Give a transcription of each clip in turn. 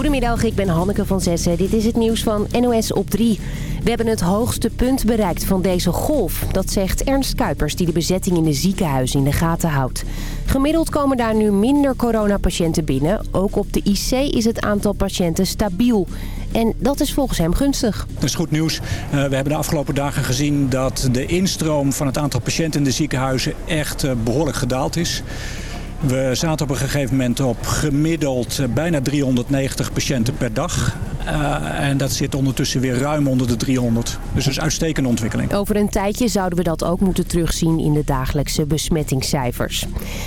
Goedemiddag, ik ben Hanneke van Zessen. Dit is het nieuws van NOS op 3. We hebben het hoogste punt bereikt van deze golf. Dat zegt Ernst Kuipers, die de bezetting in de ziekenhuizen in de gaten houdt. Gemiddeld komen daar nu minder coronapatiënten binnen. Ook op de IC is het aantal patiënten stabiel. En dat is volgens hem gunstig. Dat is goed nieuws. Uh, we hebben de afgelopen dagen gezien dat de instroom van het aantal patiënten in de ziekenhuizen echt uh, behoorlijk gedaald is. We zaten op een gegeven moment op gemiddeld uh, bijna 390 patiënten per dag. Uh, en dat zit ondertussen weer ruim onder de 300. Dus dat is uitstekende ontwikkeling. Over een tijdje zouden we dat ook moeten terugzien in de dagelijkse besmettingscijfers.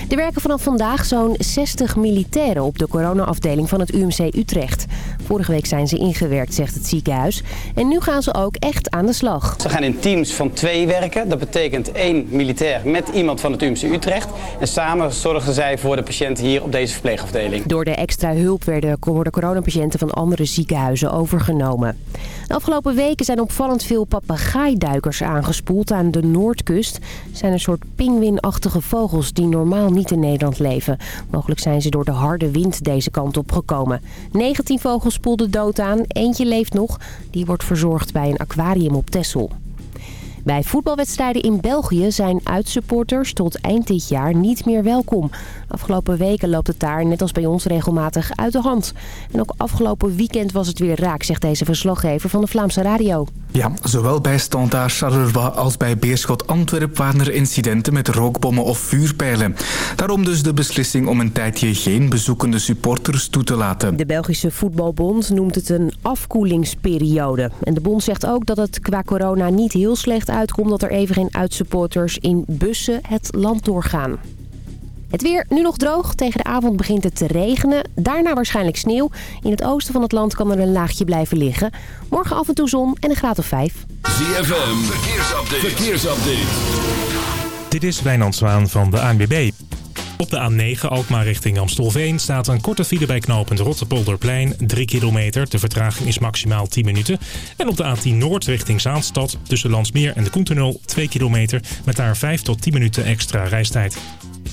Er werken vanaf vandaag zo'n 60 militairen op de coronaafdeling van het UMC Utrecht. Vorige week zijn ze ingewerkt, zegt het ziekenhuis. En nu gaan ze ook echt aan de slag. Ze gaan in teams van twee werken. Dat betekent één militair met iemand van het UMC Utrecht. En samen zorgen zij voor de patiënten hier op deze verpleegafdeling. Door de extra hulp werden worden coronapatiënten van andere ziekenhuizen overgenomen. De afgelopen weken zijn opvallend veel papegaaiduikers aangespoeld aan de Noordkust. Zijn een soort pinguïnachtige vogels die normaal niet in Nederland leven. Mogelijk zijn ze door de harde wind deze kant op gekomen. 19 vogels spoelden dood aan, eentje leeft nog. Die wordt verzorgd bij een aquarium op Texel. Bij voetbalwedstrijden in België zijn uitsupporters tot eind dit jaar niet meer welkom. Afgelopen weken loopt het daar, net als bij ons, regelmatig uit de hand. En ook afgelopen weekend was het weer raak, zegt deze verslaggever van de Vlaamse radio. Ja, zowel bij Standaard Charleroi als bij Beerschot Antwerp waren er incidenten met rookbommen of vuurpijlen. Daarom dus de beslissing om een tijdje geen bezoekende supporters toe te laten. De Belgische Voetbalbond noemt het een afkoelingsperiode. En de bond zegt ook dat het qua corona niet heel slecht uitkomt dat er even geen uitsupporters in bussen het land doorgaan. Het weer nu nog droog. Tegen de avond begint het te regenen. Daarna waarschijnlijk sneeuw. In het oosten van het land kan er een laagje blijven liggen. Morgen af en toe zon en een graad of 5. ZFM, verkeersupdate. verkeersupdate. Dit is Wijnand Zwaan van de ANWB. Op de A9 Alkmaar richting Amstelveen staat een korte file bij knooppunt Rottepolderplein. 3 kilometer, de vertraging is maximaal 10 minuten. En op de A10 Noord richting Zaanstad tussen Landsmeer en de Koentunnel 2 kilometer... met daar 5 tot 10 minuten extra reistijd.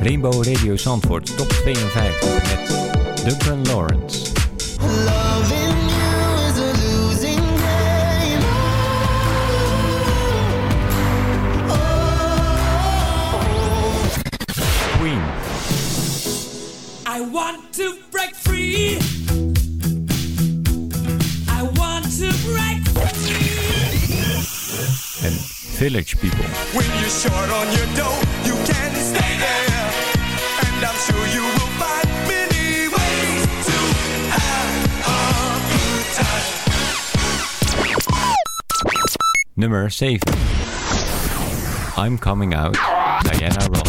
Rainbow Radio Zandvoort top 52 met Duncan Lawrence. Queen. I want to break free. I want to break En Village People. You're short on your dough, you can stay there. And I'm sure you will find many ways to have a good time. Nummer 7. I'm Coming Out, Diana Ross.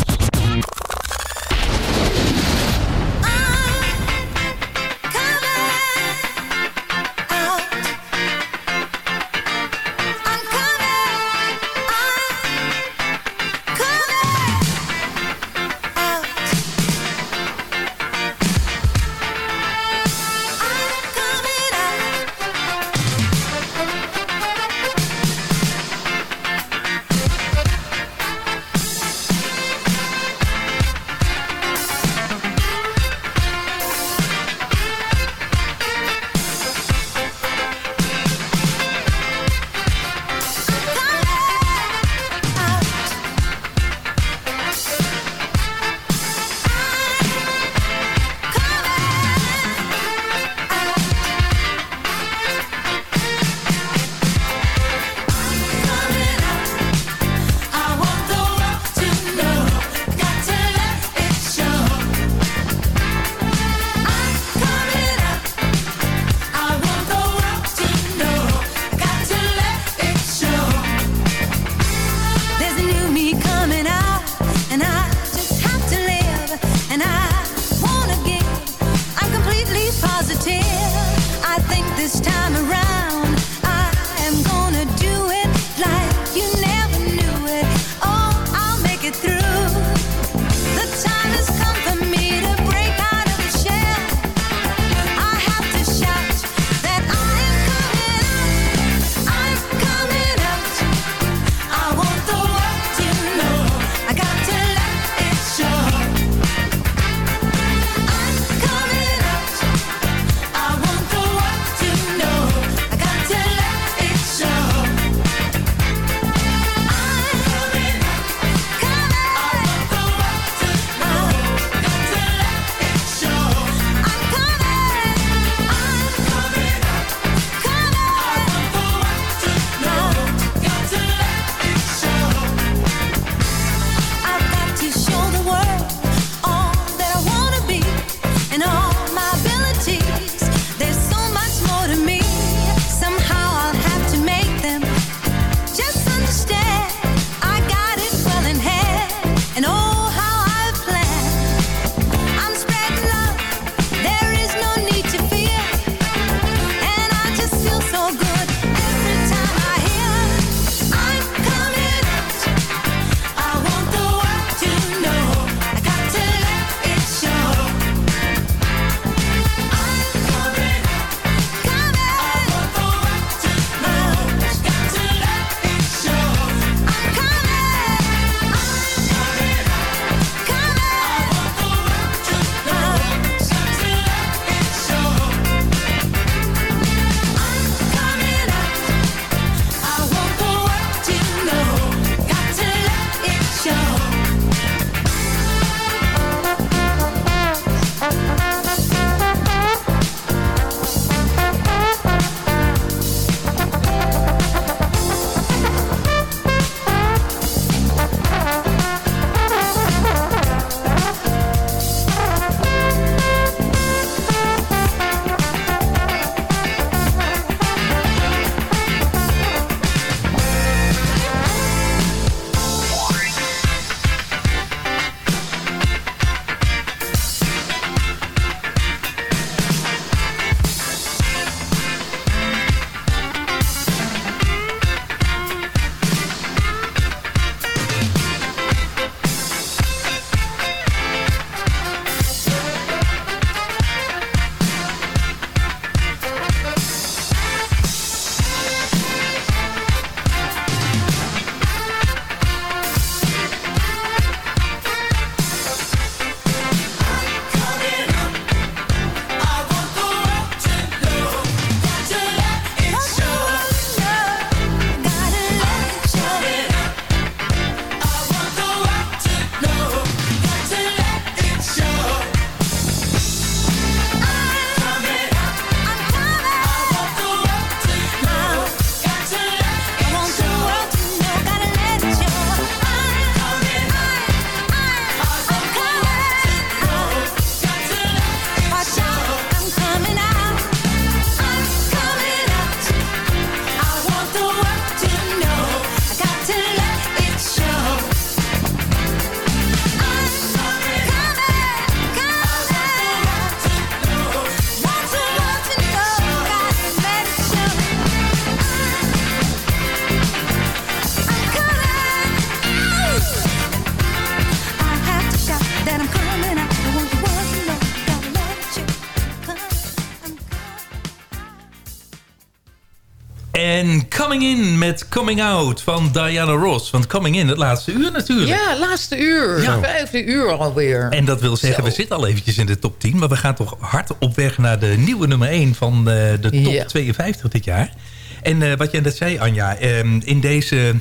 Coming In met Coming Out van Diana Ross. Want Coming In, het laatste uur natuurlijk. Ja, laatste uur. Ja. Vijfde uur alweer. En dat wil zeggen, Zo. we zitten al eventjes in de top 10. Maar we gaan toch hard op weg naar de nieuwe nummer 1 van eh, de top Ja. 52 dit jaar. En eh, wat jij net zei, Anja. ehm, in deze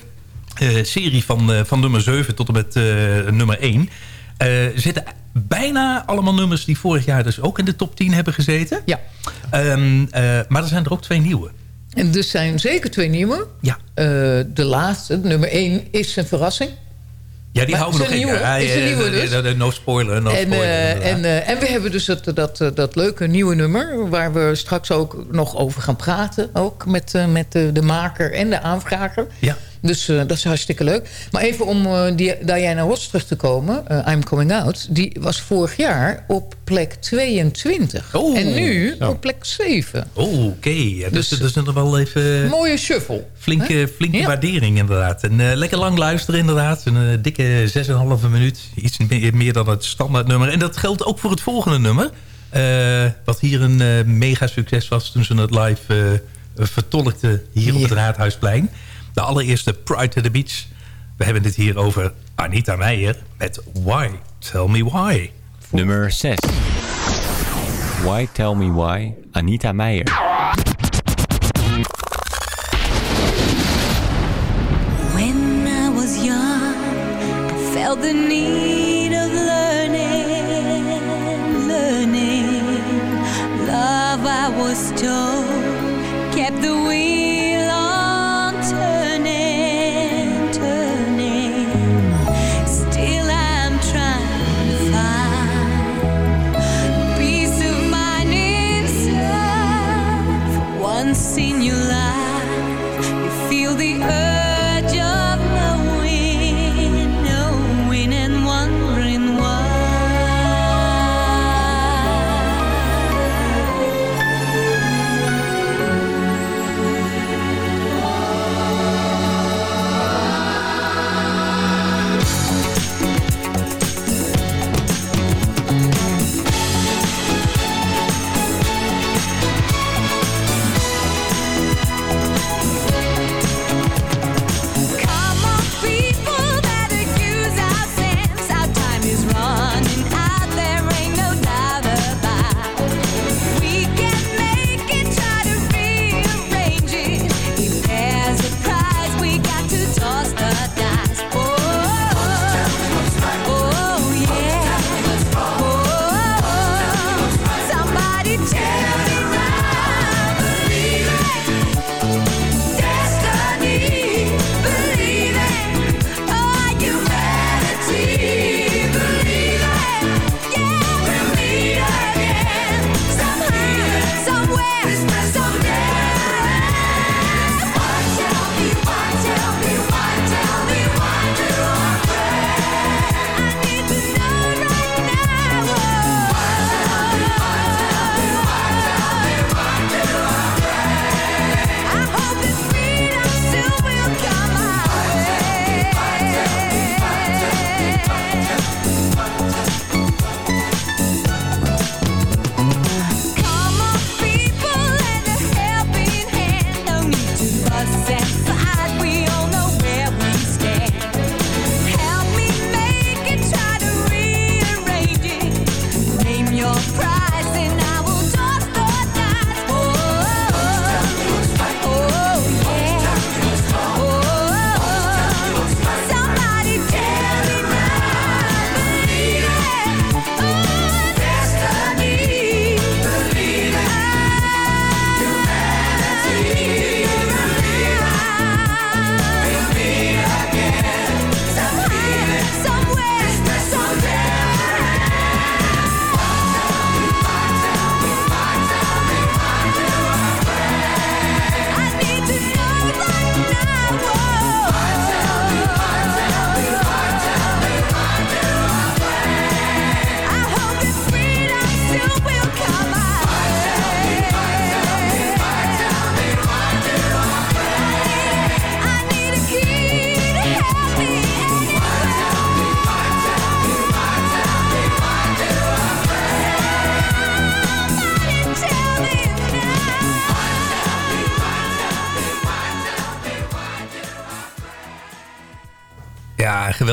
eh, serie van, van nummer 7 tot en met nummer 1... eh, zitten bijna allemaal nummers die vorig jaar dus ook in de top 10 hebben gezeten. Ja. Ehm, eh, maar er zijn er ook twee nieuwe. En dus zijn zeker twee nieuwe. Ja. Eh, de laatste, nummer één, is een verrassing. Ja, die Maar houden we nog in. nieuwe? Ja, Is een nieuwe dus? No spoiler, no en, spoiler. inderdaad. en, eh, en we hebben dus dat, dat, leuke nieuwe nummer... waar we straks ook nog over gaan praten. Ook met, eh, met de, de maker en de aanvrager. Ja. Dus eh, dat is hartstikke leuk. Maar even om eh, die, Diana Ross terug te komen. eh, I'm Coming Out. Die was vorig jaar op plek 22. Oh. en nu op plek 7. Oh, oké. Ja, dus, Dus- dus dat is nog wel even... Mooie shuffle. Flinke, flinke Ja. waardering inderdaad. En lekker lang luisteren inderdaad. Een dikke 6,5 minuut. Iets meer, meer dan het standaard nummer. En dat geldt ook voor het volgende nummer. Wat hier een mega succes was toen ze het live vertolkten hier op het Raadhuisplein. De allereerste Pride to the Beach. We hebben het hier over Anita Meijer met Why? Tell Me Why. Nummer 6. Why Tell Me Why, Anita Meijer. When I was young, I felt the need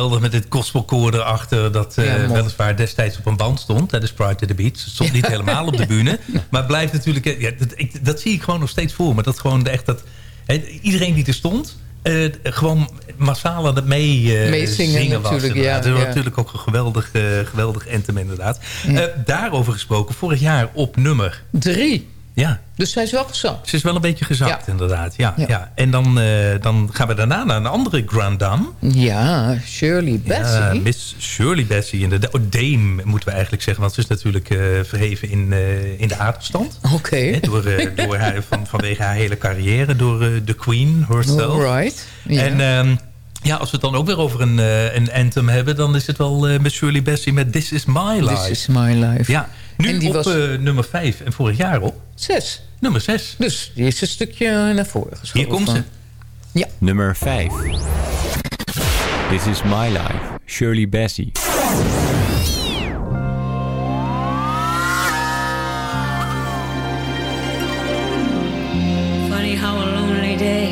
geweldig met dit gospelkoor erachter... dat eh, weliswaar destijds op een band stond. Dat is Pride to the Beach. Het stond niet helemaal op de bühne. Maar blijft natuurlijk... eh, Ja, dat, ik, dat zie ik gewoon nog steeds voor me. Dat gewoon echt dat... iedereen die er stond... eh, gewoon massaal aan het mee, Meezingen zingen was. natuurlijk, ja, Dat was ja. natuurlijk ook een geweldig, eh, geweldig anthem inderdaad. Daarover gesproken, vorig jaar op nummer... Drie. Ja. Dus zij is wel gezakt. Ze is wel een beetje gezakt, inderdaad. Ja, ja. Ja. En dan, eh, dan gaan we daarna naar een andere Grand Dame. Ja, Shirley Bassey. Ja, Miss Shirley Bassey. Inderdaad. Oh, Dame moeten we eigenlijk zeggen. Want ze is natuurlijk eh, verheven in, eh, in de adelstand. Oké. Door, door haar, van, vanwege haar hele carrière. Door de Queen herself. Alright. Ja. En ehm, ja, als we het dan ook weer over een, eh, een anthem hebben... dan is het wel eh Miss Shirley Bassey met This Is My Life. This is my life. Ja, nu En die op was- eh, nummer 5 en vorig jaar op Zes. nummer 6. Dus die is een stukje naar voren geschoven. Hier komt ze. Nummer 5. This is My Life, Shirley Bassey. Funny how a lonely day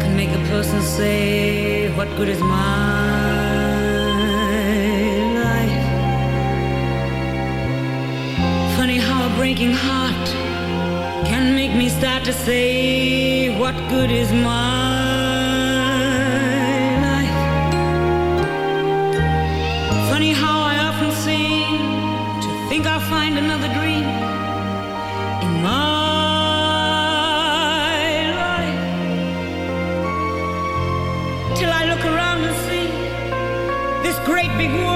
can make a person say, What good is my how heart can make me start to say, What good is my life? Funny how I often seem to think I'll find another dream in my life till I look around and see this great big world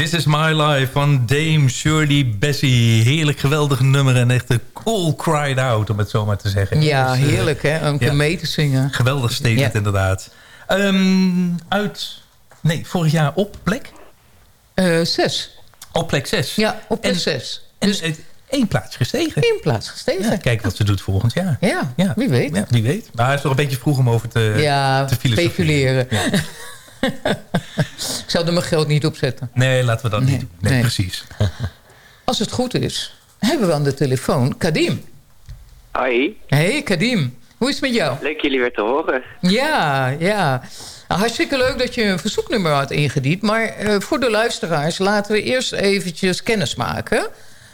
This is My Life van Dame Shirley Bassey. Heerlijk geweldig nummer en echt een cool cried out, om het zo maar te zeggen. Ja, Dus, eh, heerlijk hè, om ja. mee te zingen. Geweldig statement Ja. inderdaad. Ehm, uit, nee, vorig jaar op plek? Eh, zes. Op plek 6. Ja, op plek En- zes. En dus, één plaats gestegen. Eén plaats gestegen. Ja, kijk wat ze doet volgend jaar. Ja, Ja. wie weet. Ja, wie weet. Maar het is nog een beetje vroeg om over te, ja, te filosoferen. speculeren. Ik zou er mijn geld niet op zetten. Nee, laten we dat Nee, niet doen. Nee, nee. precies. Als het goed is, hebben we aan de telefoon Kadim. Hoi, Hey Kadim, hoe is het met jou? leuk jullie weer te horen. Ja, ja. Nou, hartstikke leuk dat je een verzoeknummer had ingediend. Maar eh, voor de luisteraars laten we eerst eventjes kennis maken.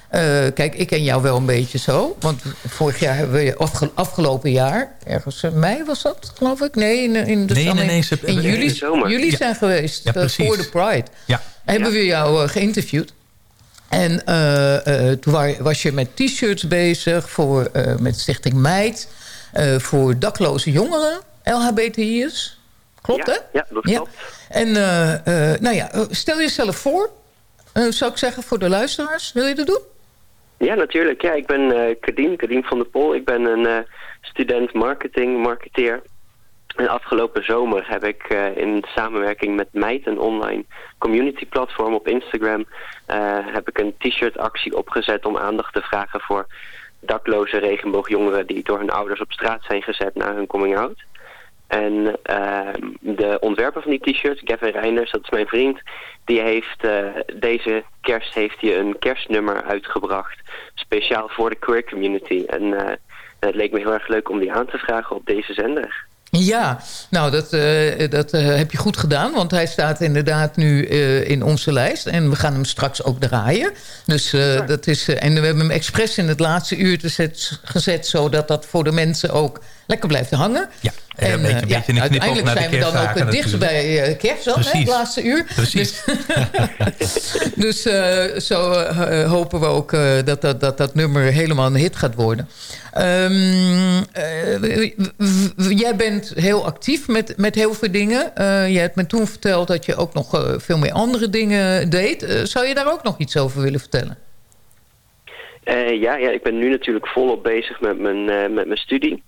Eh, kijk, ik ken jou wel een beetje zo. Want vorig jaar hebben we... Afge afgelopen jaar, ergens in mei was dat, geloof ik? Nee, in, in de Nee, In eh, juli, de zomer. jullie Ja. zijn geweest Ja, eh, precies. voor de Pride. Ja. Hebben we jou eh, geïnterviewd. En eh, eh, toen wa- was je met t-shirts bezig voor, eh, met Stichting Meid... eh, voor dakloze jongeren, LHBTI'ers. Klopt, ja, hè? Ja, dat klopt. En eh, eh, nou ja, eh, stel jezelf voor, eh, zou ik zeggen, voor de luisteraars. Wil je dat doen? Ja, natuurlijk. Ja, ik ben eh Kadim, Kadim van der Pol. Ik ben een eh, student marketing, marketeer. En afgelopen zomer heb ik eh, in samenwerking met Meid, een online community platform op Instagram, heb ik een t-shirt actie opgezet om aandacht te vragen voor dakloze regenboogjongeren die door hun ouders op straat zijn gezet na hun coming out. En eh, de ontwerper van die t-shirts, Gavin Reinders, dat is mijn vriend, die heeft eh, deze kerst heeft hij een kerstnummer uitgebracht, speciaal voor de queer community. En eh, het leek me heel erg leuk om die aan te vragen op deze zender. Ja, nou dat, eh, dat heb je goed gedaan. Want hij staat inderdaad nu in onze lijst. En we gaan hem straks ook draaien. Dus dat is. en we hebben hem expres in het laatste uur te zet- gezet. Zodat dat voor de mensen ook lekker blijft hangen. Ja, En, een beetje, een uiteindelijk naar de zijn we dan ook kerstdagen het dichtst natuurlijk. bij kerst hè, het Precies. laatste uur. Precies. Dus, dus eh, zo eh, hopen we ook eh, dat, dat, dat dat nummer helemaal een hit gaat worden. Ehm, eh, jij bent heel actief met, met heel veel dingen. Eh je hebt me toen verteld dat je ook nog veel meer andere dingen deed. Zou je daar ook nog iets over willen vertellen? Eh, ja, ja, ik ben nu natuurlijk volop bezig met mijn, eh, met mijn studie.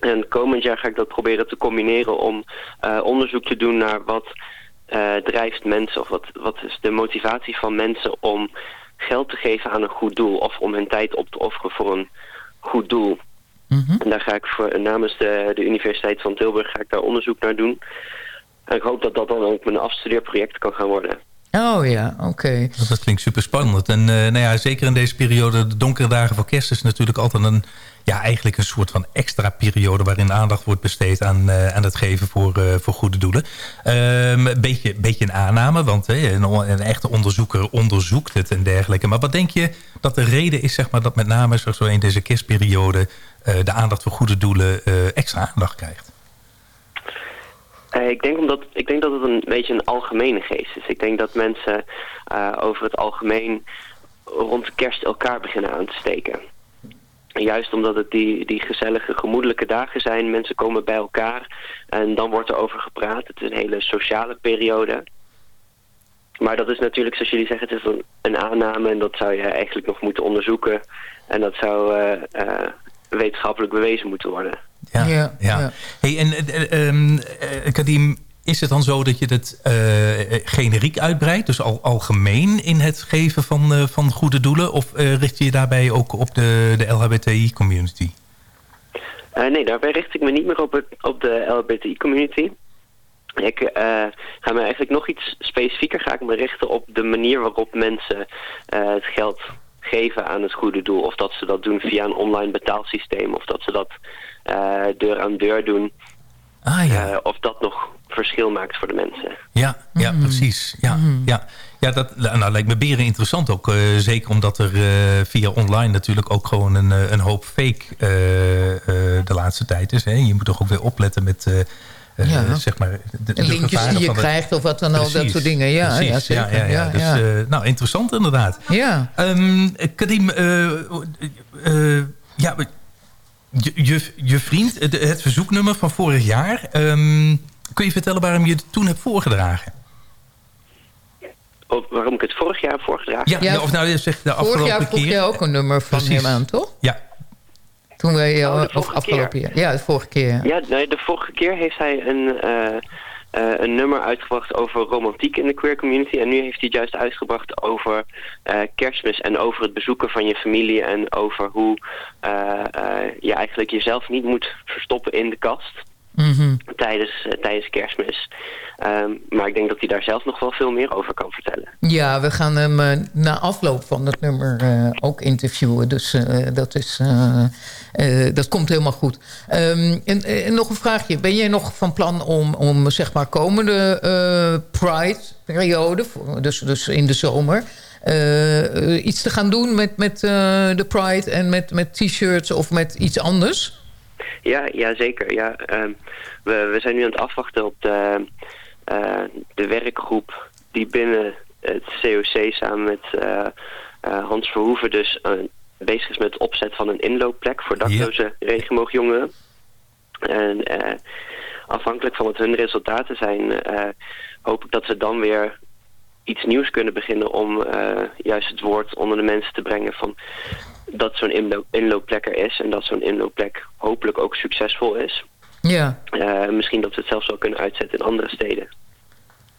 En komend jaar ga ik dat proberen te combineren om eh, onderzoek te doen naar wat eh, drijft mensen of wat, wat is de motivatie van mensen om geld te geven aan een goed doel of om hun tijd op te offeren voor een goed doel. En daar ga ik voor, namens de, de Universiteit van Tilburg ga ik daar onderzoek naar doen. En ik hoop dat dat dan ook mijn afstudeerproject kan gaan worden. Oh ja, oké. Dat, dat klinkt super spannend. En eh, nou ja, zeker in deze periode, de donkere dagen voor kerst... is natuurlijk altijd een, ja, eigenlijk een soort van extra periode... waarin aandacht wordt besteed aan, eh, aan het geven voor, eh, voor goede doelen. Ehm, een beetje, beetje een aanname, want een, echte onderzoeker onderzoekt het en dergelijke. Maar wat denk je dat de reden is zeg maar, dat met name zo in deze kerstperiode... de aandacht voor goede doelen extra aandacht krijgt? Eh, ik, denk omdat, ik denk dat het een beetje een algemene geest is. Ik denk dat mensen eh, over het algemeen rond kerst elkaar beginnen aan te steken. En Juist omdat het die, die gezellige, gemoedelijke dagen zijn. Mensen komen bij elkaar en dan wordt er over gepraat. Het is een hele sociale periode. Maar dat is natuurlijk, zoals jullie zeggen, het is een, aanname en dat zou je eigenlijk nog moeten onderzoeken. En dat zou eh, wetenschappelijk bewezen moeten worden. Ja, ja. Hey, en eh, ehm, eh, Kadim, is het dan zo dat je het eh, generiek uitbreidt? Dus al, algemeen in het geven van, eh, van goede doelen? Of eh, richt je je daarbij ook op de, de LHBTI-community? Eh, nee, daarbij richt ik me niet meer op, het, op de LHBTI-community. Ik eh, ga me eigenlijk nog iets specifieker ga ik me richten op de manier waarop mensen eh, het geld geven aan het goede doel. Of dat ze dat doen via een online betaalsysteem. Of dat ze dat eh, deur aan deur doen. Ah, ja. Eh, of dat nog verschil maakt voor de mensen. Ja, ja precies. Ja, ja. ja dat nou, lijkt me beren interessant ook. eh, zeker omdat er eh, via online natuurlijk ook gewoon een, eh, een hoop fake eh, eh, de laatste tijd is. Hè? Je moet toch ook weer opletten met... eh, eh, Ja. zeg maar, de, de linkjes die je krijgt of wat dan ook, dat soort dingen. Ja, precies. ja, zeker. Ja, ja, ja. Ja, Dus, eh, nou, interessant inderdaad. Ja. Ehm, Kadim, eh, eh, ja, je, je, je vriend, het, het verzoeknummer van vorig jaar... ehm, kun je vertellen waarom je het toen hebt voorgedragen? Waarom ik het vorig jaar heb voorgedragen. Ja, ja, of nou je zegt de Vorig afgelopen jaar vroeg keer. je ook een nummer van Precies. hem aan, toch? Ja. Toen wij, Oh, de of vorige afgelopen keer. jaar. Ja, de vorige keer. ja. Ja, nee, de vorige keer heeft hij een, eh, eh, een nummer uitgebracht over romantiek in de queer community. En nu heeft hij het juist uitgebracht over eh, kerstmis en over het bezoeken van je familie. En over hoe eh, je eigenlijk jezelf niet moet verstoppen in de kast Mhm. tijdens, eh, tijdens kerstmis. Ehm, maar ik denk dat hij daar zelf nog wel veel meer over kan vertellen. Ja, we gaan hem eh, na afloop van dat nummer eh, ook interviewen. Dus dat, is, dat komt helemaal goed. Ehm, en, en nog een vraagje. Ben jij nog van plan om, om zeg maar komende Pride-periode... dus, dus in de zomer... iets te gaan doen met, met de Pride en met, met t-shirts of met iets anders? Ja, ja zeker. Ja, ehm, we, we zijn nu aan het afwachten op de, eh, de werkgroep die binnen het COC samen met eh, eh, Hans Verhoeven dus bezig is met het opzet van een inloopplek voor dakloze regenboogjongeren. En afhankelijk van wat hun resultaten zijn, hoop ik dat we dan weer iets nieuws kunnen beginnen om juist het woord onder de mensen te brengen van dat zo'n inloop, inloopplek er is en dat zo'n inloopplek hopelijk ook succesvol is. Ja. Eh, misschien dat we het zelfs wel kunnen uitzetten in andere steden.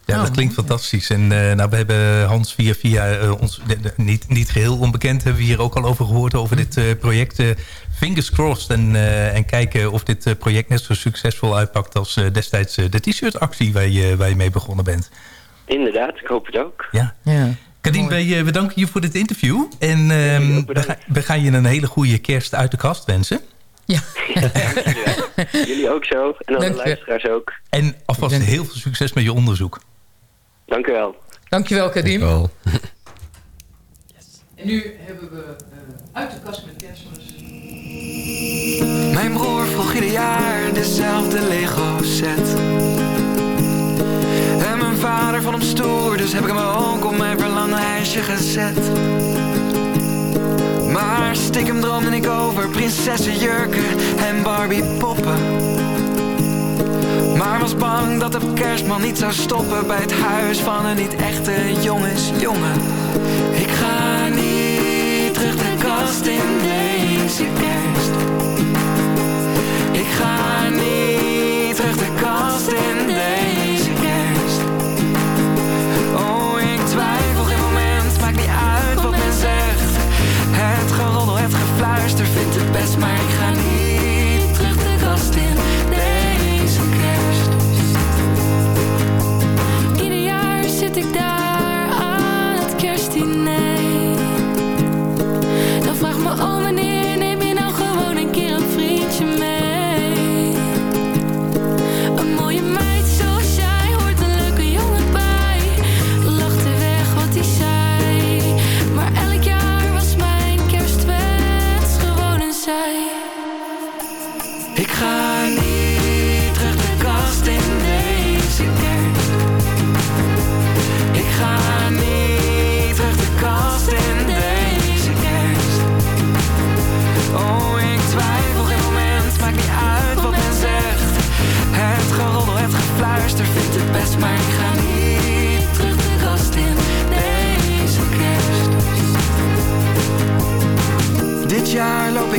Ja, dat klinkt fantastisch. En eh, nou, we hebben Hans via via eh, ons, de- de- niet, niet geheel onbekend, hebben we hier ook al over gehoord, over dit eh, project. eh, fingers crossed en, eh, en kijken of dit eh, project net zo succesvol uitpakt als eh, destijds de t-shirt actie waar je, waar je mee begonnen bent. Inderdaad, ik hoop het ook. Ja. ja. Kadien, wij eh, bedanken je voor dit interview. En ehm, we, ga- we gaan je een hele goede kerst uit de kast wensen. Jullie ook zo en alle Dank je. luisteraars ook. En alvast heel veel succes met je onderzoek. Dank u wel. Dankjewel, Kadim. Dankjewel. En nu hebben we eh, uit de kast met kerstmis. Mijn broer vroeg ieder jaar dezelfde Lego set. En mijn vader vond hem stoer, dus heb ik hem ook op mijn verlanglijstje gezet. Maar stiekem droomde ik over prinsessenjurken en Barbie poppen. Maar was bang dat de kerstman niet zou stoppen bij het huis van een niet echte jongensjongen. Ik ga niet terug de kast in deze kerst. Ik ga niet terug de kast in deze maar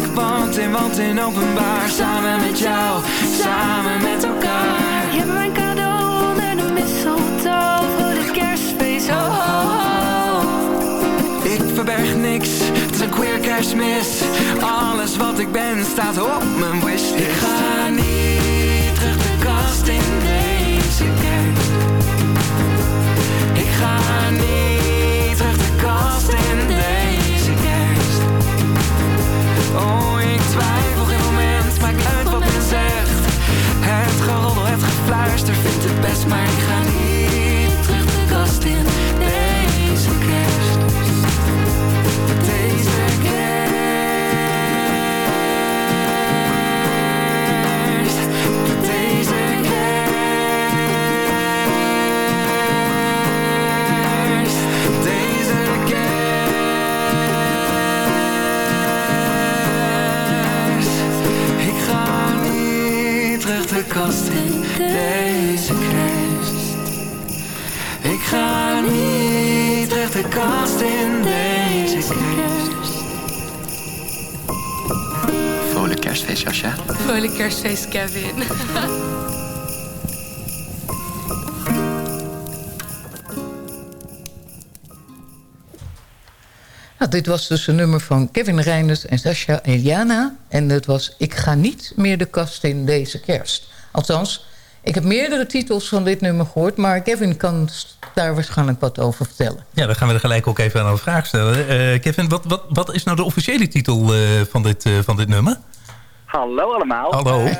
ik wand in wand in openbaar. Samen met jou, samen met elkaar. Je hebt mijn cadeau onder de mistletoe voor de kerstfeest. Oh, oh, oh. Ik verberg niks, het is een queer kerstmis. Alles wat ik ben staat op mijn wishlist. Ik ga niet terug de kast in deze kerst Kerstfeest, Kevin. Nou, dit was dus een nummer van Kevin Reinders en Sascha Eliana. En het was Ik ga niet meer de kast in deze kerst. Althans, ik heb meerdere titels van dit nummer gehoord... maar Kevin kan daar waarschijnlijk wat over vertellen. Ja, dan gaan we er gelijk ook even aan een vraag stellen. Eh, Kevin, wat, wat, wat is nou de officiële titel eh, van, dit, eh, van dit nummer? Hallo allemaal. Hallo. Ehm,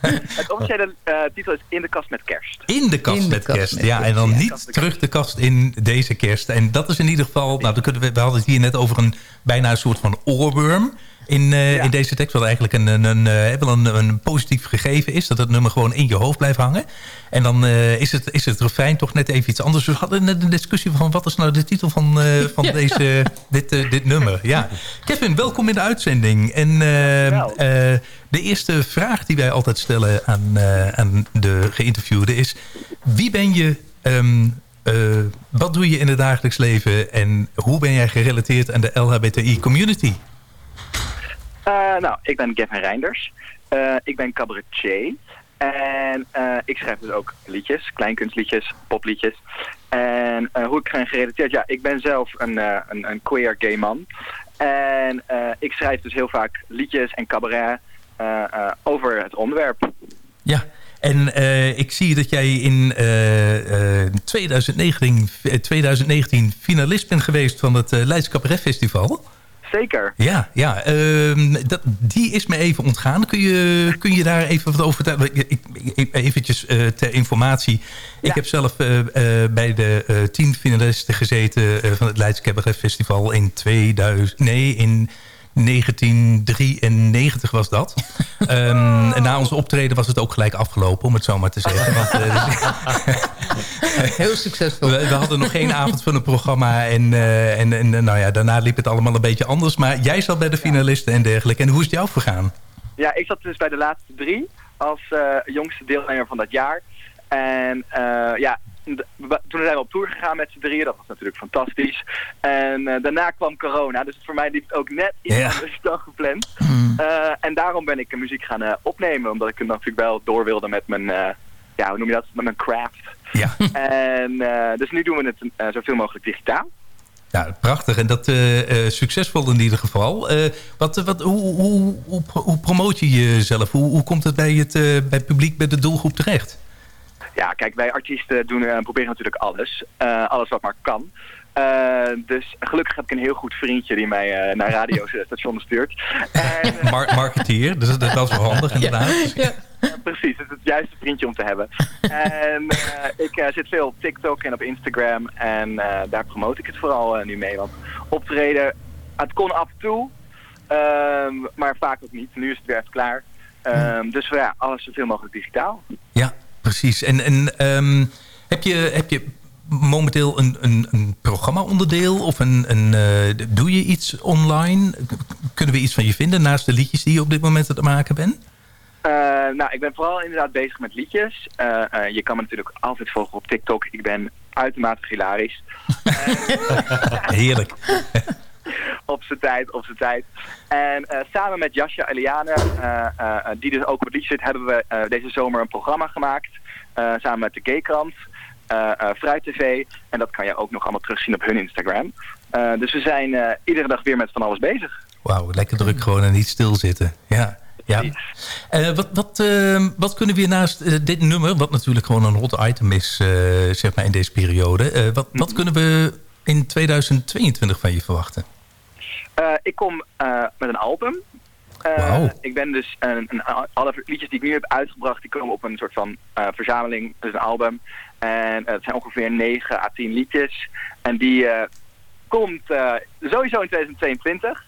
het officiële eh, titel is In de kast met kerst. In de kast met kerst. ja, en dan niet terug de kast in deze kerst. En dat is in ieder geval... Nou, dan kunnen we, we hadden het hier net over een bijna een soort van oorworm... In, eh, in deze tekst, wat eigenlijk een, een, een, eh, wel een, een positief gegeven is... dat het nummer gewoon in je hoofd blijft hangen. En dan eh, is, het, is het refrein toch net even iets anders. Dus we hadden net een discussie van... wat is nou de titel van, van Ja. deze, dit, dit nummer? Ja. Kevin, welkom in de uitzending. En de eerste vraag die wij altijd stellen aan, aan de geïnterviewde is... wie ben je... ehm, eh, wat doe je in het dagelijks leven en hoe ben jij gerelateerd aan de LHBTI-community? Eh, nou, ik ben Gavin Reinders. Eh, ik ben cabaretier. En eh, ik schrijf dus ook liedjes, kleinkunstliedjes, popliedjes. En eh, hoe ik ben gerelateerd? Ja, ik ben zelf een, eh, een, een queer gay man. En eh, ik schrijf dus heel vaak liedjes en cabaret eh, eh, over het onderwerp. Ja, en eh, ik zie dat jij in eh, eh, 2019, eh, 2019 finalist bent geweest van het Leids Cabaret Festival. Zeker. Ja, ja ehm, dat, die is me even ontgaan. Kun je, kun je daar even wat over vertellen? Eventjes eh, ter informatie. Ik heb zelf eh, eh, bij de tien finalisten gezeten van het Leids Cabaret Festival in 2000... Nee, in 1993 was dat. Ehm, en na ons optreden was het ook gelijk afgelopen, om het zo maar te zeggen. Want, eh, Heel succesvol. we, we hadden nog geen avond van het programma. En, eh, en, en nou ja, daarna liep het allemaal een beetje anders. Maar jij zat bij de finalisten en dergelijke. En hoe is het jou vergaan? Ja, ik zat dus bij de laatste drie als eh, jongste deelnemer van dat jaar. En eh, ja, toen zijn we op tour gegaan met z'n drieën. Dat was natuurlijk fantastisch. En eh, daarna kwam corona, dus voor mij liep het ook net iets Ja. anders dan gepland. Eh, en daarom ben ik muziek gaan eh, opnemen, omdat ik er natuurlijk wel door wilde met mijn, ja, hoe noem je dat, met mijn craft. Ja. En dus nu doen we het zoveel mogelijk digitaal. Ja, prachtig. En dat succesvol in ieder geval. Wat, wat, hoe, hoe, hoe, hoe promoot je jezelf? Hoe, hoe komt het bij het, bij het publiek, bij de doelgroep terecht? Ja, kijk, wij artiesten doen, eh, proberen natuurlijk alles. Eh, alles wat maar kan. Eh, dus gelukkig heb ik een heel goed vriendje die mij naar radiostations stuurt. En, Mar marketeer, dus dat, is wel handig inderdaad. ja, precies. Het is het juiste vriendje om te hebben. En ik zit veel op TikTok en op Instagram. En daar promote ik het vooral nu mee. Want optreden, het kon af en toe. ehm, maar vaak ook niet. Nu is het weer even klaar. Ehm, dus ja, alles zoveel mogelijk digitaal. Ja, precies. En, en ehm, heb, je, heb je momenteel een, een, een programma-onderdeel? Of een, een, eh, doe je iets online? Kunnen we iets van je vinden naast de liedjes die je op dit moment aan het maken bent? Eh, nou, ik ben vooral inderdaad bezig met liedjes. Eh, je kan me natuurlijk altijd volgen op TikTok. Ik ben uitermate hilarisch. Heerlijk. op zijn tijd, op zijn tijd. En eh, samen met Jasja Eliane, eh, eh, die dus ook op het liedje zit, hebben we deze zomer een programma gemaakt. samen met de Gaykrant, Fruit TV. En dat kan je ook nog allemaal terugzien op hun Instagram. Dus we zijn iedere dag weer met van alles bezig. Wauw, lekker druk gewoon en niet stilzitten. Ja. Ja. Wat, wat, wat kunnen we hier naast dit nummer, wat natuurlijk gewoon een hot item is zeg maar in deze periode. wat, wat kunnen we in 2022 van je verwachten? Eh, ik kom eh, met een album. Eh. Ik ben dus een, een, alle liedjes die ik nu heb uitgebracht, die komen op een soort van verzameling, dus een album. En het zijn ongeveer 9 à 10 liedjes. En die komt sowieso in 2022.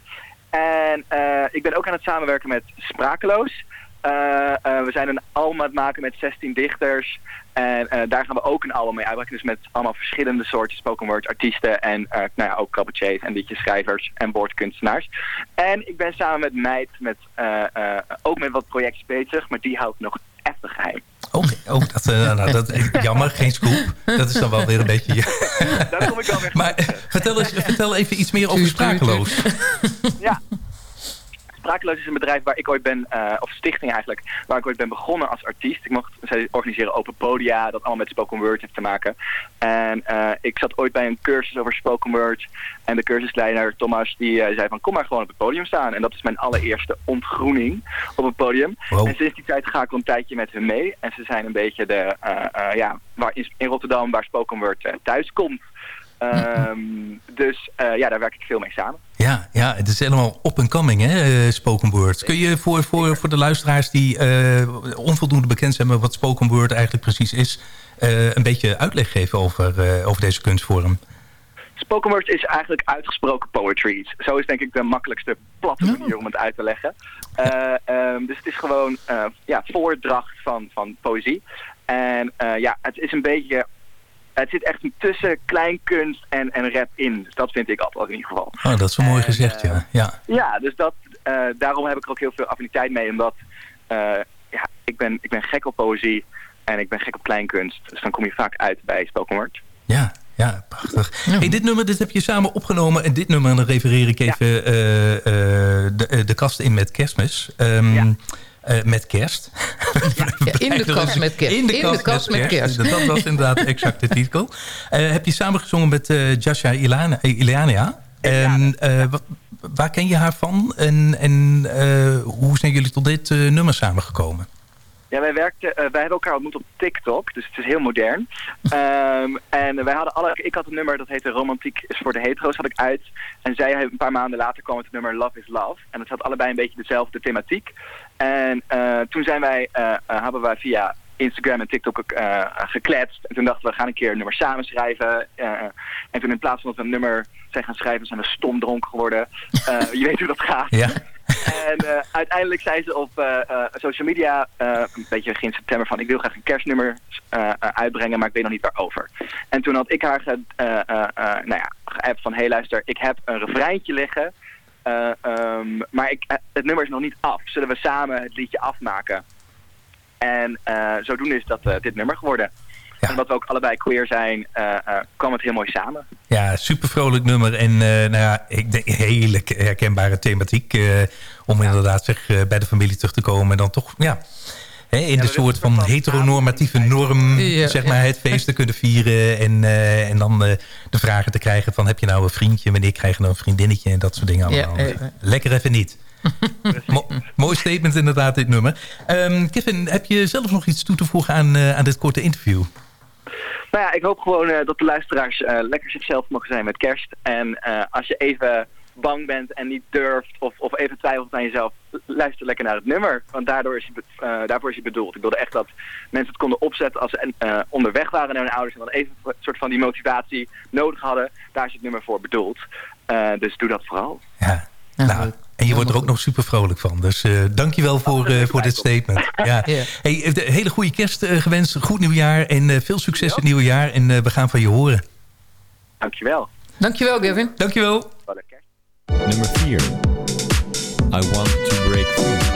En ik ben ook aan het samenwerken met Sprakeloos. Eh, eh, we zijn een album aan het maken met 16 dichters. En eh, daar gaan we ook een album mee uitbrengen. Dus met allemaal verschillende soorten spoken word artiesten. En eh, nou ja, ook cabaretiers en liedjeschrijvers en woordkunstenaars. En ik ben samen met Meid met, eh, eh, ook met wat projectjes bezig. Maar die hou ik nog even geheim. Oké, oh, dat, eh, nou, dat, jammer, geen scoop. Dat is dan wel weer een beetje... Daar kom ik wel weer. Maar vertel, eens, vertel even iets meer over Sprakeloos. Ja. Sprakeloos is een bedrijf waar ik ooit ben, eh, of stichting eigenlijk, waar ik ooit ben begonnen als artiest. Ik mocht, zij organiseren open podia, dat allemaal met spoken word heeft te maken. En eh, ik zat ooit bij een cursus over spoken word. En de cursusleider Thomas, die eh, zei van kom maar gewoon op het podium staan. En dat is mijn allereerste ontgroening op het podium. Wow. En sinds die tijd ga ik al een tijdje met hun mee. En ze zijn een beetje de, ja, waar in, in Rotterdam, waar spoken word thuis komt. Ehm, dus eh, ja, daar werk ik veel mee samen. Ja, ja, het is helemaal up and coming, hè, eh, spoken word. Kun je voor, voor, voor de luisteraars die eh, onvoldoende bekend zijn met wat spoken word eigenlijk precies is, een beetje uitleg geven over, over deze kunstvorm? Spoken word is eigenlijk uitgesproken poetry. Zo is denk ik de makkelijkste platte manier om het uit te leggen. Eh, ehm, dus het is gewoon ja, voordracht van, van poëzie. En ja, het is een beetje... Het zit echt tussen kleinkunst en, en rap in. Dus dat vind ik altijd in ieder geval. Oh, dat is wel mooi gezegd, ja. ja. Ja, dus dat, eh, daarom heb ik er ook heel veel affiniteit mee. Omdat eh, ja, ik, ben, ik ben gek op poëzie en ik ben gek op kleinkunst. Dus dan kom je vaak uit bij spoken word. Ja, ja, prachtig. Hey, dit nummer dit heb je samen opgenomen. En dit nummer, dan refereer ik even eh, eh, de, eh, de kast in met kerstmis. Ehm, eh, met kerst. in de kast met kerst. In de kast, met, kerst. Dat was inderdaad exact de titel. Eh, heb je samen gezongen met eh Jascha Ilana, Ileana. En, eh, wat- waar ken je haar van? En, en eh, hoe zijn jullie tot dit eh, nummer samengekomen? Ja, wij, werkten, wij hebben elkaar ontmoet op TikTok, dus het is heel modern. Ehm, en wij hadden alle, ik had een nummer dat heette Romantiek is voor de hetero's, had ik uit. En zij, een paar maanden later kwam het nummer Love is Love. En het had allebei een beetje dezelfde thematiek. En eh, toen zijn wij, eh, eh, hebben wij via Instagram en TikTok gekletst. En toen dachten we, we gaan een keer een nummer samen schrijven. En toen in plaats van dat we een nummer zijn gaan schrijven, zijn we stom dronken geworden. Je weet hoe dat gaat. Ja. En uiteindelijk zei ze op social media, een beetje begin september, van ik wil graag een kerstnummer uitbrengen, maar ik weet nog niet waarover. En toen had ik haar nou ja, geappt van, hey luister, ik heb een refreintje liggen, eh, ehm, maar ik, eh, het nummer is nog niet af. Zullen we samen het liedje afmaken? En eh, zodoende is dat dit nummer geworden. En omdat we ook allebei queer zijn, kwam het heel mooi samen. Ja, super vrolijk nummer. En nou ja, ik denk hele herkenbare thematiek. om inderdaad eh, bij de familie terug te komen. En dan toch, ja, hè, in de soort van heteronormatieve norm, Ja, zeg maar, het feest te kunnen vieren. En, eh, en dan eh, de vragen te krijgen van, heb je nou een vriendje? Wanneer krijg je nou een vriendinnetje? En dat soort dingen allemaal. ja, ja. Lekker even niet. Mo- mooi statement inderdaad, dit nummer. Ehm, Kevin, heb je zelf nog iets toe te voegen aan, eh, aan dit korte interview? Nou ja, ik hoop gewoon eh, dat de luisteraars eh, lekker zichzelf mogen zijn met kerst. En eh, als je even bang bent en niet durft of, of even twijfelt aan jezelf, luister lekker naar het nummer. Want daardoor is hij be- eh, daarvoor is hij bedoeld. Ik wilde echt dat mensen het konden opzetten als ze eh, onderweg waren naar hun ouders en dan even een soort van die motivatie nodig hadden. Daar is het nummer voor bedoeld. Eh, dus doe dat vooral. Ja, nou, en je wordt er ook nog super vrolijk van. Dus eh dankjewel voor, eh, voor dit statement. Ja. Ja. Hey, de hele goede kerst gewenst. Goed nieuwjaar en eh, veel succes in het nieuwe jaar. En eh, we gaan van je horen. Dankjewel. Dankjewel, Gavin. Dankjewel. Nummer 4. I want to break free.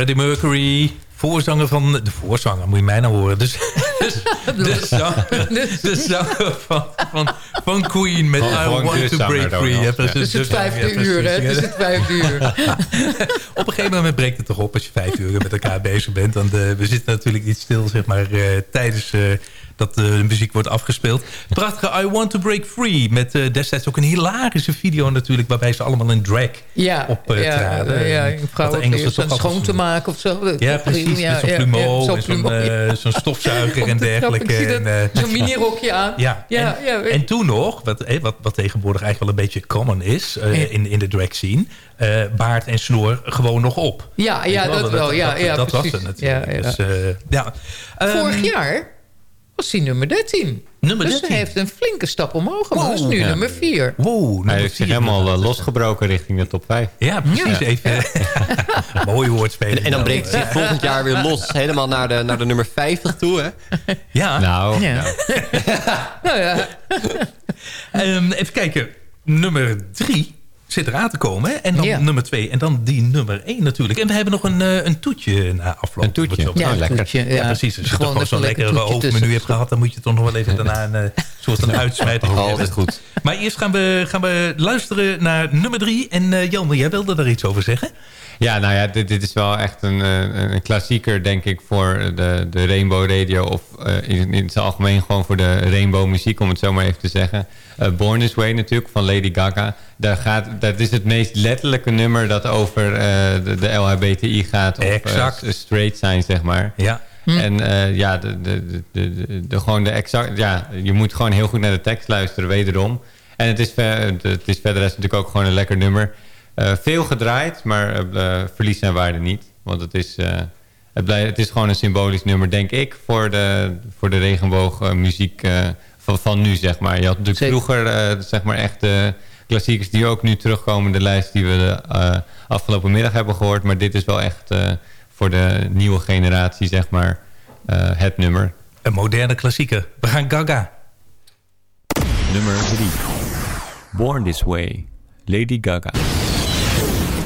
Freddie Mercury, voorzanger van... De voorzanger, moet je mij nou horen. Dus, dus, de, zanger, de zanger van, van, van Queen met I Want to Break Free. Ja, ja. precies. Het is het vijfde ja, uur, hè? Het is het vijfde uur. Op een gegeven moment breekt het toch op als je vijf uur met elkaar bezig bent. Want eh, we zitten natuurlijk niet stil zeg maar, eh, tijdens eh, dat eh, de muziek wordt afgespeeld. Prachtige I Want to Break Free. Met eh, destijds ook een hilarische video natuurlijk... waarbij ze allemaal in drag Ja, op eh, ja, traden. ja, En vrouwen toch schoon te maken of zo. Ja, precies. Ja, met zo'n ja, plumeau ja, en zo'n ja. zo'n stofzuiger en dergelijke. Zo'n minirokje aan. Ja, Ja, en, ja, en toen nog, wat, wat, wat tegenwoordig eigenlijk wel een beetje common is Ja. in, in de drag scene, baard en snoer gewoon nog op. Ja, ja, dat wel. Ja, dat, ja, dat was het natuurlijk. Ja, ja. Dus, eh, ja. Vorig Ehm, jaar was hij nummer 13. Nummer dus 13. hij heeft een flinke stap omhoog gemaakt. Hij is nu Ja. nummer 4. Wow, Hij heeft zich helemaal eh, losgebroken richting de top 5. Ja, precies. Ja. Even mooi woordspelen. En, en dan breekt zich volgend jaar weer los. Helemaal naar de, naar de nummer 50 toe, hè? Ja. Nou, Ja. nou ja. Ehm, even kijken. Nummer drie zit eraan te komen. hè? En dan Ja. nummer twee. En dan die nummer één natuurlijk. En we hebben nog een, eh, een toetje na afloop. Een toetje? Ja, Oh, lekker. toetje, Ja, ja. precies. Als je Gewoon toch zo'n lekker lekkere hoofdmenu hebt gehad... dan moet je toch nog wel even daarna een eh, soort een uitsmijting Altijd goed. Maar eerst gaan we, gaan we luisteren naar nummer drie. En eh Jan, jij wilde daar iets over zeggen? Ja, nou ja, dit, dit is wel echt een, eh, een klassieker, denk ik, voor de, de Rainbow Radio. Of eh, in, in het algemeen gewoon voor de Rainbow muziek, om het zo maar even te zeggen. Eh, Born This Way natuurlijk, van Lady Gaga. Daar gaat, dat is het meest letterlijke nummer dat over eh, de, de LHBTI gaat. Of Exact. eh, straight zijn, zeg maar. Ja. En eh, ja, de, de, de, de, de- gewoon de exact, ja, je moet gewoon heel goed naar de tekst luisteren, wederom. En het is, ver, het is verder rest natuurlijk ook gewoon een lekker nummer. Eh, veel gedraaid, maar eh, verlies zijn waarde niet. Want het is, eh, het, het is gewoon een symbolisch nummer, denk ik, voor de, voor de regenboogmuziek eh, van, van nu, zeg maar. Je had natuurlijk Zeker. vroeger, eh, zeg maar, echt de klassiekers die ook nu terugkomen in de lijst die we de eh, afgelopen middag hebben gehoord. Maar dit is wel echt eh, voor de nieuwe generatie, zeg maar, eh, het nummer. Een moderne klassieker. We gaan Gaga. Nummer 3. Born This Way, Lady Gaga.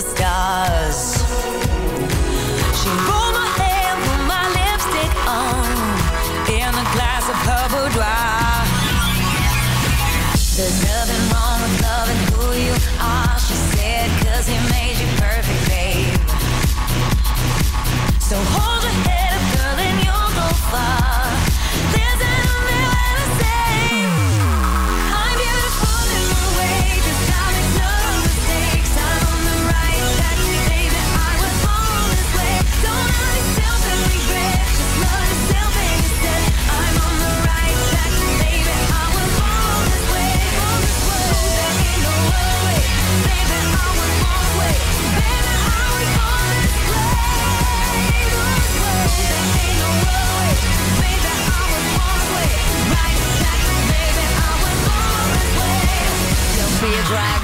superstars. She rolled my hair, put my lipstick on, in a glass of her boudoir. There's nothing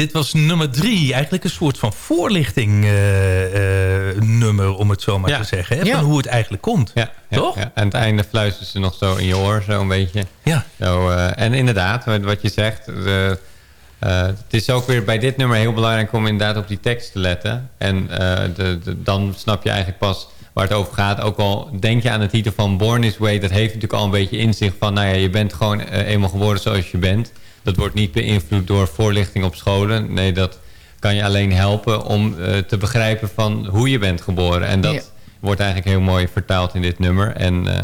dit was nummer drie. Eigenlijk een soort van voorlichting eh, eh, nummer, om het zo maar te zeggen. Hè? Van hoe het eigenlijk komt. Ja, Toch? ja. Aan het einde fluisteren ze nog zo in je oor, zo een beetje. Ja. Zo, eh, en inderdaad, wat, je zegt... de- het is ook weer bij dit nummer heel belangrijk om inderdaad op die tekst te letten. En de, de- dan snap je eigenlijk pas waar het over gaat. Ook al denk je aan de titel van Born This Way... dat heeft natuurlijk al een beetje in zich van... nou ja, je bent gewoon eenmaal geworden zoals je bent. Dat wordt niet beïnvloed door voorlichting op scholen. Nee, dat kan je alleen helpen om eh, te begrijpen van hoe je bent geboren. En dat Ja. wordt eigenlijk heel mooi vertaald in dit nummer. En eh,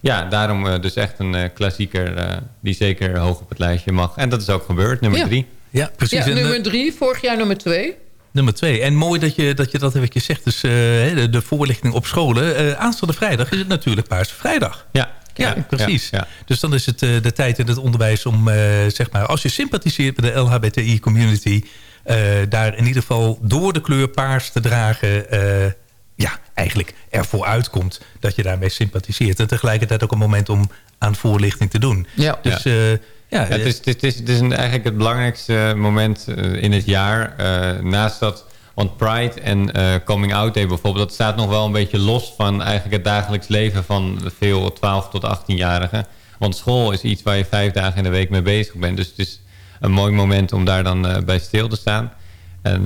ja, daarom eh, dus echt een eh, klassieker eh, die zeker hoog op het lijstje mag. En dat is ook gebeurd, nummer Ja. drie. Ja, precies. Ja, nummer drie, vorig jaar nummer twee. Nummer twee. En mooi dat je dat, je dat eventjes zegt. Dus eh, hè, de, de voorlichting op scholen. Eh, aanstaande vrijdag is het natuurlijk Paarse Vrijdag. Ja, Ja, precies. Dus dan is het eh, de tijd in het onderwijs om, eh, zeg maar... als je sympathiseert met de LHBTI-community... eh, daar in ieder geval door de kleur paars te dragen... ja, eigenlijk ervoor uitkomt dat je daarmee sympathiseert. En tegelijkertijd ook een moment om aan voorlichting te doen. Ja. Dus Ja. ja, het is, het is, het is een- eigenlijk het belangrijkste moment in het jaar. naast dat, want Pride en eh, Coming Out Day bijvoorbeeld... dat staat nog wel een beetje los van eigenlijk het dagelijks leven... van veel 12 tot 18-jarigen. Want school is iets waar je vijf dagen in de week mee bezig bent. Dus het is een mooi moment om daar dan eh, bij stil te staan. En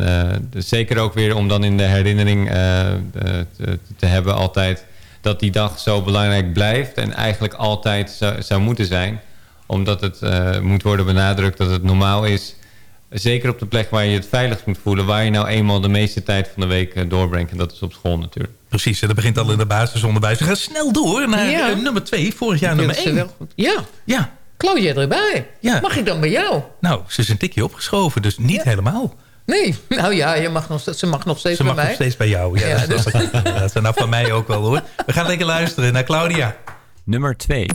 dus zeker ook weer om dan in de herinnering te, te hebben altijd... dat die dag zo belangrijk blijft en eigenlijk altijd zou, zou moeten zijn omdat het moet worden benadrukt dat het normaal is. Zeker op de plek waar je het veiligst moet voelen. Waar je nou eenmaal de meeste tijd van de week eh, doorbrengt. En dat is op school natuurlijk. precies. En dat begint al in de basisonderwijs. We gaan snel door naar Ja. eh, nummer twee. Vorig jaar Ik nummer vind ze één. wel goed. Ja, Ja, Claudia erbij. Ja. Mag ik dan bij jou? nou, ze is een tikje opgeschoven. Dus niet helemaal. Nee, nou ja, je mag nog, steeds- ze mag nog steeds Ze bij mag mij. nog steeds bij jou. Ja, Ja, dat dus-. Dat is nou van mij ook wel hoor. We gaan lekker luisteren naar Claudia. Nummer 2.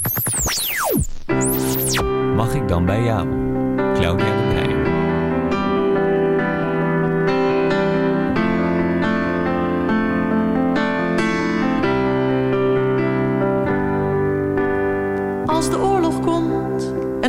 Mag ik dan bij jou? Claudia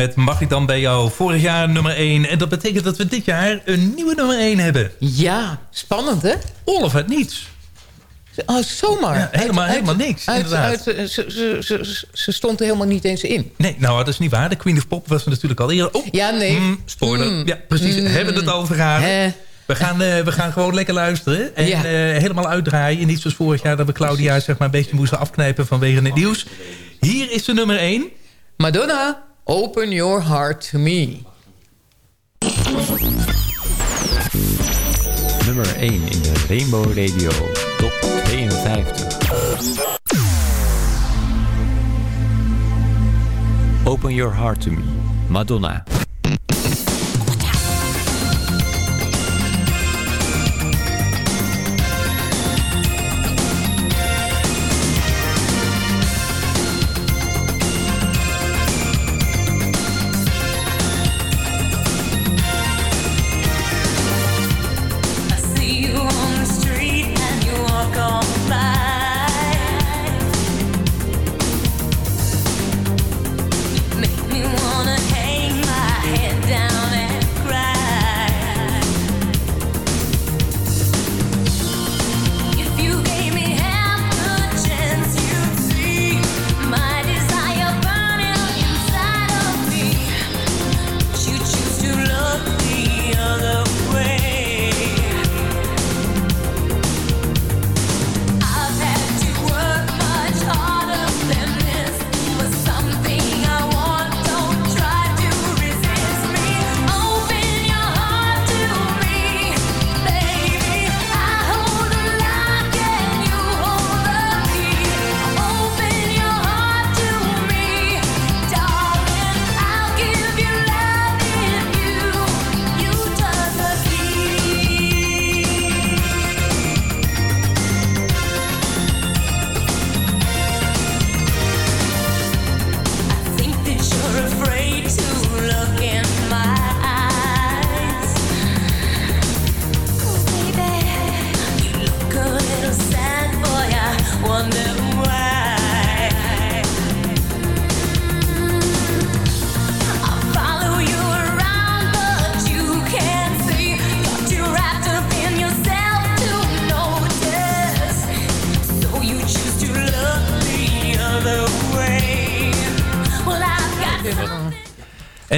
Met Mag ik dan bij jou? Vorig jaar nummer 1. En dat betekent dat we dit jaar een nieuwe nummer 1 hebben. Ja, spannend hè? Olaf het niets. Oh, zomaar. Ja, helemaal- helemaal niks, Uit, inderdaad. uit, ze, ze, ze, stond er helemaal niet eens in. Nee, nou dat is niet waar. De Queen of Pop was er natuurlijk al eerder. Oh, Ja, nee. mm, spoiler. Mm. Ja, precies. Mm. Hebben we het over gehad. We gaan, eh, we gaan gewoon lekker luisteren. En Ja. eh, helemaal uitdraaien. Niet zoals vorig jaar dat we Claudia zeg maar, een beetje moesten afknijpen vanwege het nieuws. Hier is de nummer 1. Madonna, open your heart to me. Nummer 1 in de Rainbow Radio Top 52. Open Your Heart to Me, Madonna.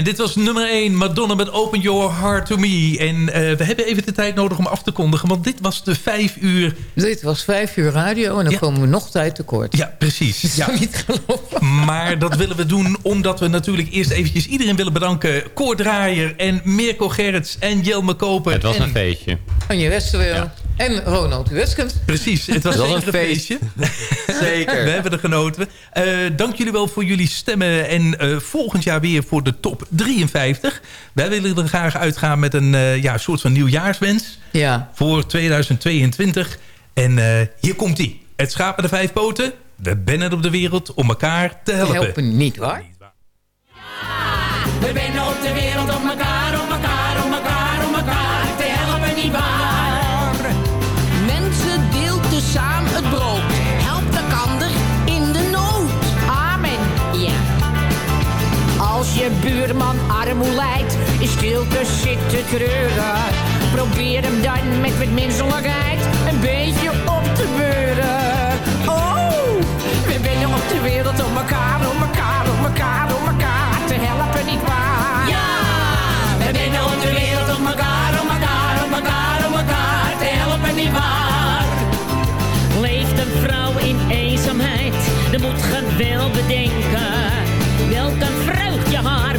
En dit was nummer 1, Madonna met Open Your Heart to Me. En eh, we hebben even de tijd nodig om af te kondigen, want dit was de vijf uur... Dit was vijf uur radio en dan komen we nog tijd tekort. Ja, precies. Ja. niet Maar dat willen we doen omdat we natuurlijk eerst eventjes iedereen willen bedanken. Koord Draaier en Mirko Gerrits en Jelme Koper. Het was en een feestje. Anja Westerweel en Ronald Weskens. Precies, het was, zeker een feestje. Zeker. We hebben er genoten. Eh, dank jullie wel voor jullie stemmen. En eh, volgend jaar weer voor de top 53. Wij willen er graag uitgaan met een eh, ja, soort van nieuwjaarswens. Ja. Voor 2022. En eh, hier komt ie. Het schaap met de vijf poten. We bennen op de wereld om elkaar te helpen. Helpen niet, waar? We binnen op de wereld om elkaar, om elkaar, je buurman armoe lijdt, in stilte zit te treuren. Probeer hem dan met wat menselijkheid een beetje op te beuren. Oh, we binnen op de wereld om elkaar, om elkaar, om elkaar, om elkaar te helpen, niet waar? Ja, we binnen op de wereld om elkaar, om elkaar, om elkaar, om elkaar te helpen, niet waar? Leeft een vrouw in eenzaamheid, dan moet ge wel bedenken. Welk een vreugdje haar